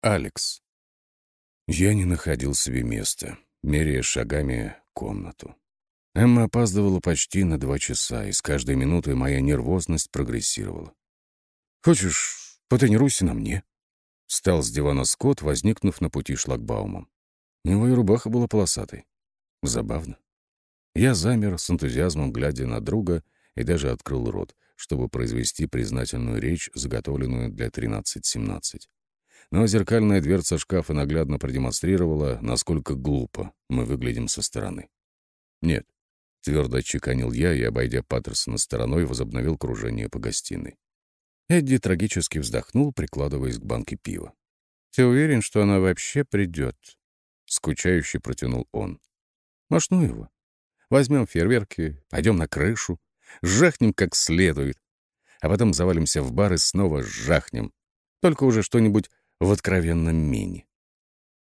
Алекс. Я не находил себе места, меряя шагами комнату. Эмма опаздывала почти на два часа, и с каждой минутой моя нервозность прогрессировала. «Хочешь, потренируйся на мне?» Встал с дивана Скотт, возникнув на пути шлагбаумом. Его и рубаха была полосатой. Забавно. Я замер с энтузиазмом, глядя на друга, и даже открыл рот, чтобы произвести признательную речь, заготовленную для 13-17 но зеркальная дверца шкафа наглядно продемонстрировала, насколько глупо мы выглядим со стороны. «Нет», — твердо отчеканил я и, обойдя Паттерсона стороной, возобновил кружение по гостиной. Эдди трагически вздохнул, прикладываясь к банке пива. «Ты уверен, что она вообще придет?» — скучающе протянул он. «Машну его. Возьмем фейерверки, пойдем на крышу, жахнем как следует, а потом завалимся в бар и снова жахнем. Только уже что-нибудь в откровенном мене.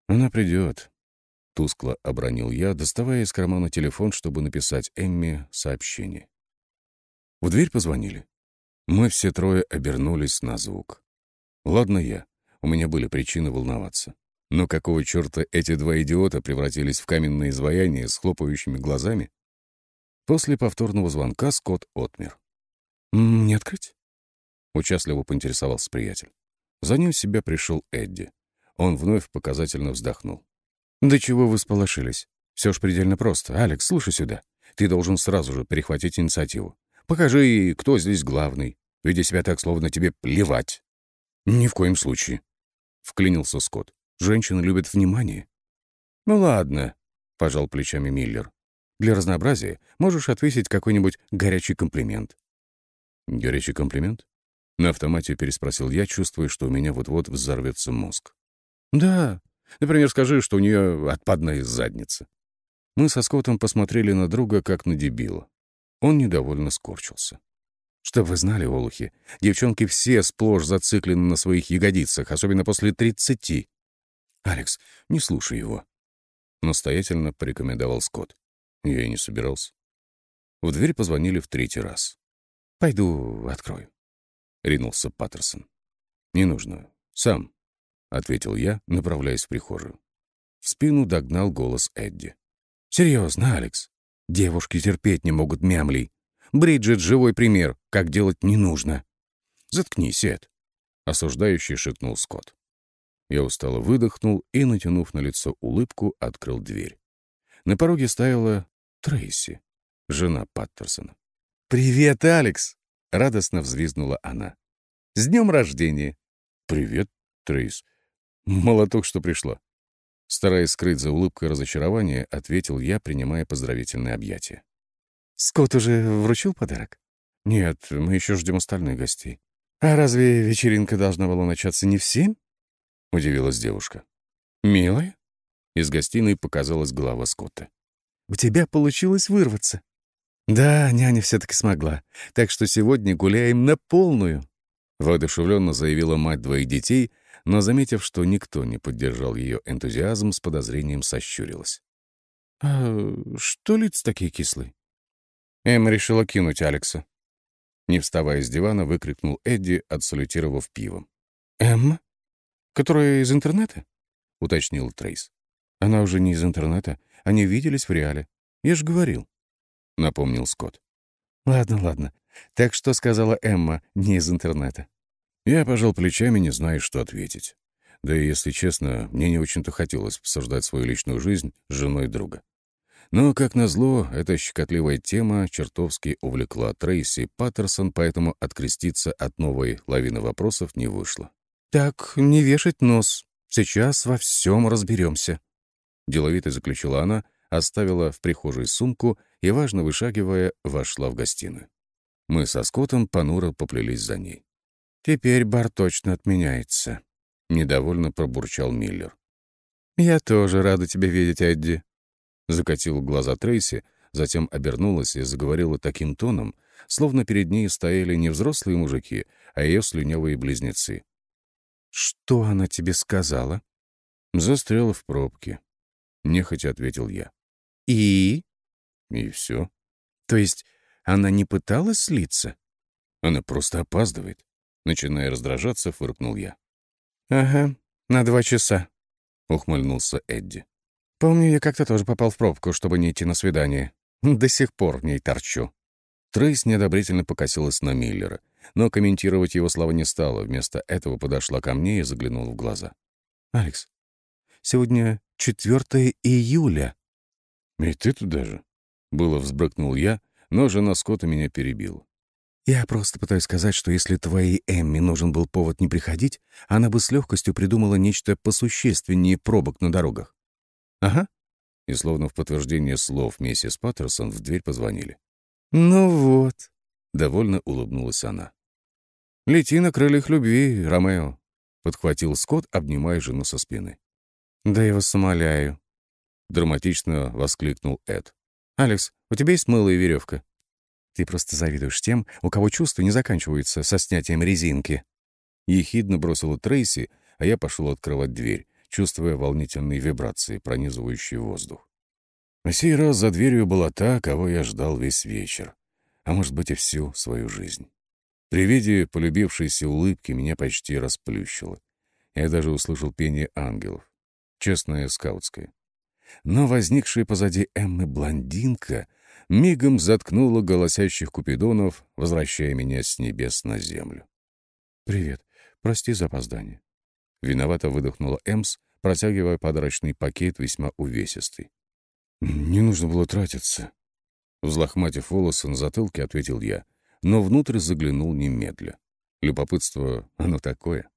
«Она придет», — тускло обронил я, доставая из кармана телефон, чтобы написать Эмме сообщение. В дверь позвонили. Мы все трое обернулись на звук. Ладно я, у меня были причины волноваться. Но какого черта эти два идиота превратились в каменное изваяние с хлопающими глазами? После повторного звонка Скотт отмер. «Не открыть?» — участливо поинтересовался приятель. За ним в себя пришел Эдди. Он вновь показательно вздохнул. «Да чего вы сполошились? Все ж предельно просто. Алекс, слушай сюда. Ты должен сразу же перехватить инициативу. Покажи, кто здесь главный. Веди себя так, словно тебе плевать». «Ни в коем случае», — вклинился Скотт. «Женщины любят внимание». «Ну ладно», — пожал плечами Миллер. «Для разнообразия можешь ответить какой-нибудь горячий комплимент». «Горячий комплимент? На автомате переспросил я, чувствуя, что у меня вот-вот взорвется мозг. «Да. Например, скажи, что у нее отпадная задница». Мы со Скоттом посмотрели на друга, как на дебила. Он недовольно скорчился. Чтоб вы знали, олухи, девчонки все сплошь зациклены на своих ягодицах, особенно после тридцати. «Алекс, не слушай его», — настоятельно порекомендовал Скотт. Я и не собирался. В дверь позвонили в третий раз. «Пойду открою». — ринулся Паттерсон. «Не нужно. Сам», — ответил я, направляясь в прихожую. В спину догнал голос Эдди. «Серьезно, Алекс. Девушки терпеть не могут мямлей. Бриджит — живой пример, как делать не нужно. Заткнись, Эд», — осуждающий шикнул Скотт. Я устало выдохнул и, натянув на лицо улыбку, открыл дверь. На пороге стояла Трейси, жена Паттерсона. «Привет, Алекс!» — радостно взвизгнула она. «С днем рождения!» «Привет, Трейс. Молоток, что пришла». Стараясь скрыть за улыбкой разочарование, ответил я, принимая поздравительное объятие. «Скотт уже вручил подарок?» «Нет, мы еще ждем остальных гостей». «А разве вечеринка должна была начаться не в семь?» — удивилась девушка. «Милая?» Из гостиной показалась голова Скотта. «У тебя получилось вырваться». «Да, няня все-таки смогла. Так что сегодня гуляем на полную», — воодушевленно заявила мать двоих детей, но, заметив, что никто не поддержал ее энтузиазм, с подозрением сощурилась. «А что лица такие кислые?» Эмма решила кинуть Алекса. Не вставая с дивана, выкрикнул Эдди, отсалютировав пивом. «Эмма? Которая из интернета?» — уточнил Трейс. «Она уже не из интернета. Они виделись в реале. Я же говорил» напомнил Скотт. «Ладно, ладно. Так что сказала Эмма не из интернета?» Я пожал плечами, не зная, что ответить. Да и, если честно, мне не очень-то хотелось обсуждать свою личную жизнь с женой друга. Но, как назло, эта щекотливая тема чертовски увлекла Трейси Паттерсон, поэтому откреститься от новой лавины вопросов не вышло. «Так, не вешать нос. Сейчас во всем разберемся», — деловито заключила она, оставила в прихожей сумку и, важно вышагивая, вошла в гостиную. Мы со Скоттом понуро поплелись за ней. «Теперь бар точно отменяется», — недовольно пробурчал Миллер. «Я тоже рада тебя видеть, Эдди», — закатила глаза Трейси, затем обернулась и заговорила таким тоном, словно перед ней стояли не взрослые мужики, а ее слюнявые близнецы. «Что она тебе сказала?» «Застряла в пробке», — нехотя ответил я. «И?» И все. То есть она не пыталась слиться? Она просто опаздывает. Начиная раздражаться, фыркнул я. Ага, «На два часа», — ухмыльнулся Эдди. «Помню, я как-то тоже попал в пробку, чтобы не идти на свидание. До сих пор в ней торчу». Трейс неодобрительно покосилась на Миллера, но комментировать его слова не стала, вместо этого подошла ко мне и заглянула в глаза. «Алекс, сегодня 4 июля». «И ты туда же?» Было взбрыкнул я, но жена Скотта меня перебила. «Я просто пытаюсь сказать, что если твоей Эмми нужен был повод не приходить, она бы с легкостью придумала нечто посущественнее пробок на дорогах». «Ага». И словно в подтверждение слов миссис Паттерсон в дверь позвонили. «Ну вот», — довольно улыбнулась она. «Лети на крыльях любви, Ромео», — подхватил Скотт, обнимая жену со спины. «Да я вас умоляю», — драматично воскликнул Эд. «Алекс, у тебя есть мыло и веревка?» «Ты просто завидуешь тем, у кого чувства не заканчиваются со снятием резинки». Ехидно бросила Трейси, а я пошел открывать дверь, чувствуя волнительные вибрации, пронизывающие воздух. На сей раз за дверью была та, кого я ждал весь вечер, а может быть и всю свою жизнь. При виде полюбившейся улыбки меня почти расплющило. Я даже услышал пение ангелов. Честное скаутское. Но возникшая позади Эммы блондинка мигом заткнула голосящих купидонов, возвращая меня с небес на землю. «Привет. Прости за опоздание». Виновато выдохнула Эмс, протягивая подарочный пакет весьма увесистый. «Не нужно было тратиться». Взлохматив волосы на затылке, ответил я — но внутрь заглянул немедля. Любопытство, оно такое.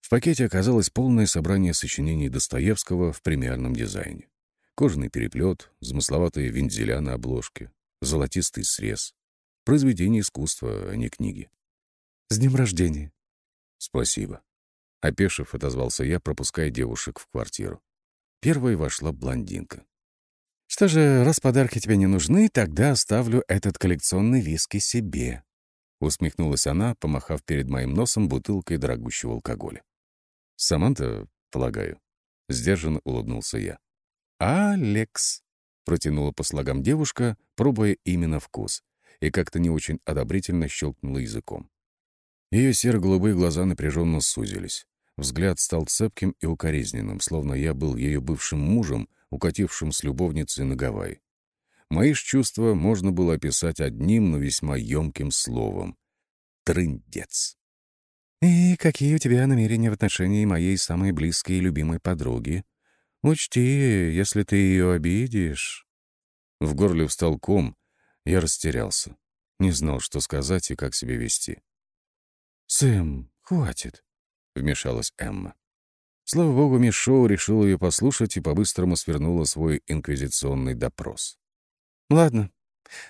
В пакете оказалось полное собрание сочинений Достоевского в премиальном дизайне. Кожаный переплет, замысловатые вензеля на обложке, золотистый срез. Произведение искусства, а не книги. «С днем рождения!» «Спасибо». Опешив, отозвался я, пропуская девушек в квартиру. Первой вошла блондинка. Что же, раз подарки тебе не нужны, тогда оставлю этот коллекционный виски себе. Усмехнулась она, помахав перед моим носом бутылкой дорогущего алкоголя. «Саманта, полагаю?» Сдержанно улыбнулся я. «Алекс», — протянула по слогам девушка, пробуя именно вкус, и как-то не очень одобрительно щелкнула языком. Ее серо-голубые глаза напряженно сузились. Взгляд стал цепким и укоризненным, словно я был ее бывшим мужем — укатившим с любовницей на Гавайи. Мои ж чувства можно было описать одним, но весьма емким словом — трындец. «И какие у тебя намерения в отношении моей самой близкой и любимой подруги? Учти, если ты ее обидишь...» В горле встал ком, я растерялся. Не знал, что сказать и как себя вести. «Сэм, хватит», — вмешалась Эмма. Слава богу, Мишоу решил ее послушать и по-быстрому свернула свой инквизиционный допрос. «Ладно,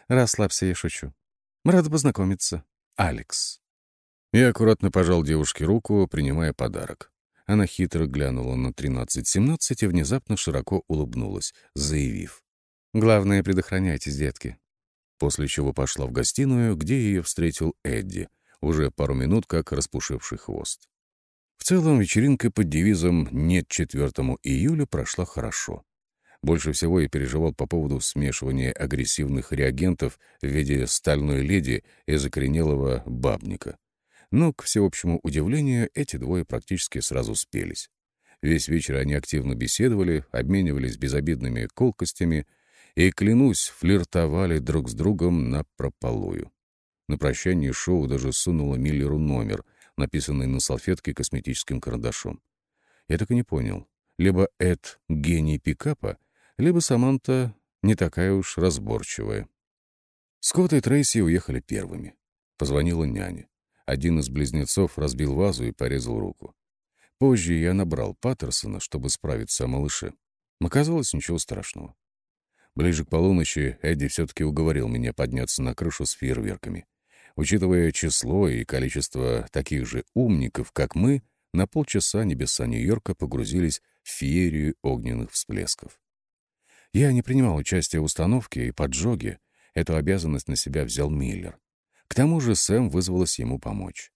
расслабься, я шучу. Рада познакомиться. Алекс». Я аккуратно пожал девушке руку, принимая подарок. Она хитро глянула на 13-17 и внезапно широко улыбнулась, заявив. «Главное, предохраняйтесь, детки». После чего пошла в гостиную, где ее встретил Эдди, уже пару минут как распушивший хвост. В целом вечеринка под девизом «Нет 4 июля» прошла хорошо. Больше всего я переживал по поводу смешивания агрессивных реагентов в виде стальной леди и закоренелого бабника. Но, к всеобщему удивлению, эти двое практически сразу спелись. Весь вечер они активно беседовали, обменивались безобидными колкостями и, клянусь, флиртовали друг с другом на прополую. На прощание шоу даже сунула Миллеру номер — написанный на салфетке косметическим карандашом. Я так и не понял. Либо Эд — гений пикапа, либо Саманта не такая уж разборчивая. Скотт и Трейси уехали первыми. Позвонила няня. Один из близнецов разбил вазу и порезал руку. Позже я набрал Паттерсона, чтобы справиться о малыше. Оказалось, ничего страшного. Ближе к полуночи Эдди все-таки уговорил меня подняться на крышу с фейерверками. Учитывая число и количество таких же умников, как мы, на полчаса небеса Нью-Йорка погрузились в феерию огненных всплесков. Я не принимал участия в установке и поджоге, эту обязанность на себя взял Миллер. К тому же Сэм вызвалась ему помочь.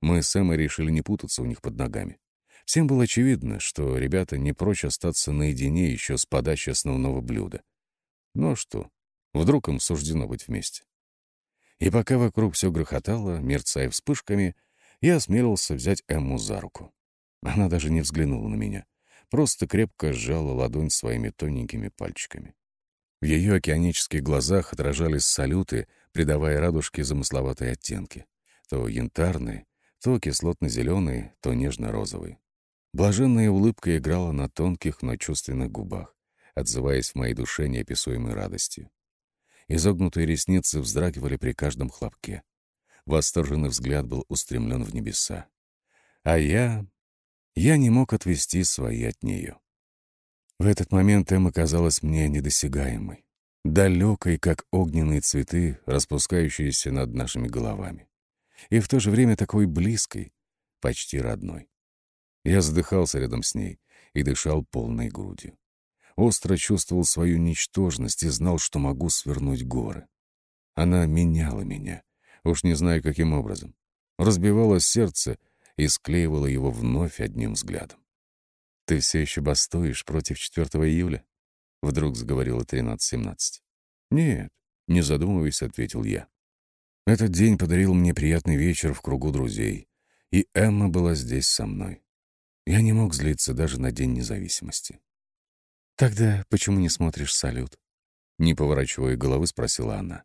Мы с Сэмой решили не путаться у них под ногами. Всем было очевидно, что ребята не прочь остаться наедине еще с подачи основного блюда. Ну а что, вдруг им суждено быть вместе. И пока вокруг все грохотало, мерцая вспышками, я осмелился взять Эмму за руку. Она даже не взглянула на меня, просто крепко сжала ладонь своими тоненькими пальчиками. В ее океанических глазах отражались салюты, придавая радужке замысловатые оттенки. То янтарные, то кислотно-зеленые, то нежно-розовые. Блаженная улыбка играла на тонких, но чувственных губах, отзываясь в моей душе неописуемой радостью. Изогнутые ресницы вздрагивали при каждом хлопке. Восторженный взгляд был устремлен в небеса. А я... я не мог отвести свои от нее. В этот момент Эмма казалась мне недосягаемой, далекой, как огненные цветы, распускающиеся над нашими головами, и в то же время такой близкой, почти родной. Я задыхался рядом с ней и дышал полной грудью остро чувствовал свою ничтожность и знал, что могу свернуть горы. Она меняла меня, уж не знаю каким образом. Разбивала сердце и склеивала его вновь одним взглядом. «Ты все еще бастуешь против 4 июля?» — вдруг заговорила 13-17. «Нет», — не задумываясь, ответил я. Этот день подарил мне приятный вечер в кругу друзей, и Эмма была здесь со мной. Я не мог злиться даже на День независимости. «Тогда почему не смотришь салют?» Не поворачивая головы, спросила она.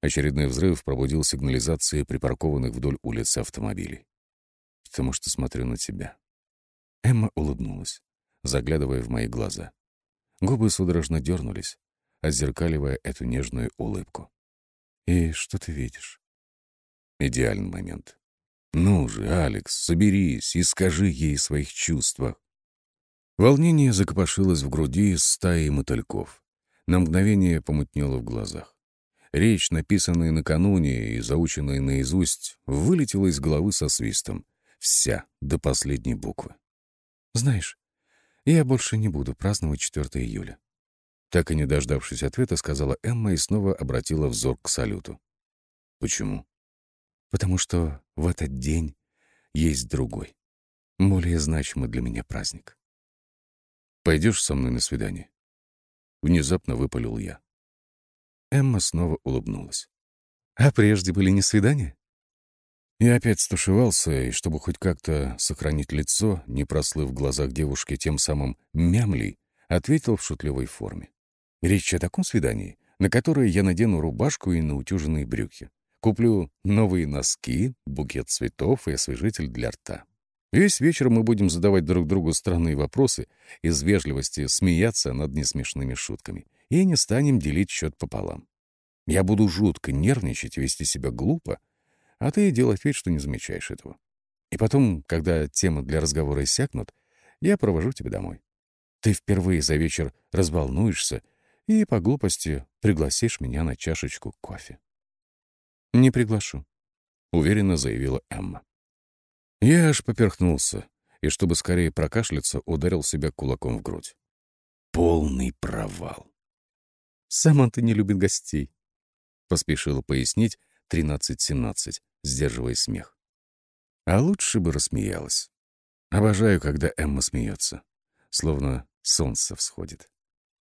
Очередной взрыв пробудил сигнализации припаркованных вдоль улицы автомобилей. «Потому что смотрю на тебя». Эмма улыбнулась, заглядывая в мои глаза. Губы судорожно дернулись, отзеркаливая эту нежную улыбку. «И что ты видишь?» Идеальный момент. «Ну же, Алекс, соберись и скажи ей о своих чувствах. Волнение закопошилось в груди стаи мотыльков. На мгновение помутнело в глазах. Речь, написанная накануне и заученная наизусть, вылетела из головы со свистом. Вся, до последней буквы. «Знаешь, я больше не буду праздновать 4 июля». Так и не дождавшись ответа, сказала Эмма и снова обратила взор к салюту. «Почему?» «Потому что в этот день есть другой, более значимый для меня праздник». Пойдешь со мной на свидание?» Внезапно выпалил я. Эмма снова улыбнулась. «А прежде были не свидания?» Я опять стушевался, и чтобы хоть как-то сохранить лицо, не прослыв в глазах девушки тем самым мямлей, ответил в шутливой форме. «Речь о таком свидании, на которое я надену рубашку и наутюженные брюки. Куплю новые носки, букет цветов и освежитель для рта. Весь вечер мы будем задавать друг другу странные вопросы, из вежливости смеяться над несмешными шутками, и не станем делить счет пополам. Я буду жутко нервничать, вести себя глупо, а ты делать вид, что не замечаешь этого. И потом, когда темы для разговора иссякнут, я провожу тебя домой. Ты впервые за вечер разволнуешься и по глупости пригласишь меня на чашечку кофе. «Не приглашу», — уверенно заявила Эмма. Я аж поперхнулся и, чтобы скорее прокашляться, ударил себя кулаком в грудь. Полный провал. «Саманта не любит гостей», — поспешила пояснить 13-17, сдерживая смех. А лучше бы рассмеялась. Обожаю, когда Эмма смеется, словно солнце всходит.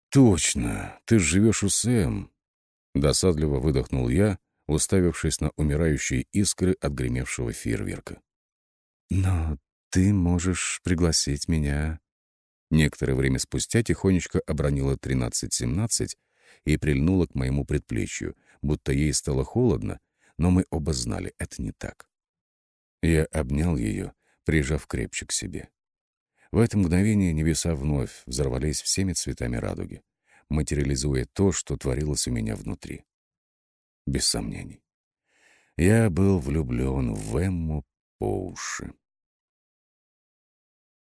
«Точно, ты живешь у Сэм», — досадливо выдохнул я, уставившись на умирающие искры от гремевшего фейерверка. «Но ты можешь пригласить меня...» Некоторое время спустя тихонечко обронила 13-17 и прильнула к моему предплечью, будто ей стало холодно, но мы оба знали, это не так. Я обнял ее, прижав крепче к себе. В это мгновение небеса вновь взорвались всеми цветами радуги, материализуя то, что творилось у меня внутри. Без сомнений. Я был влюблен в Эмму по уши.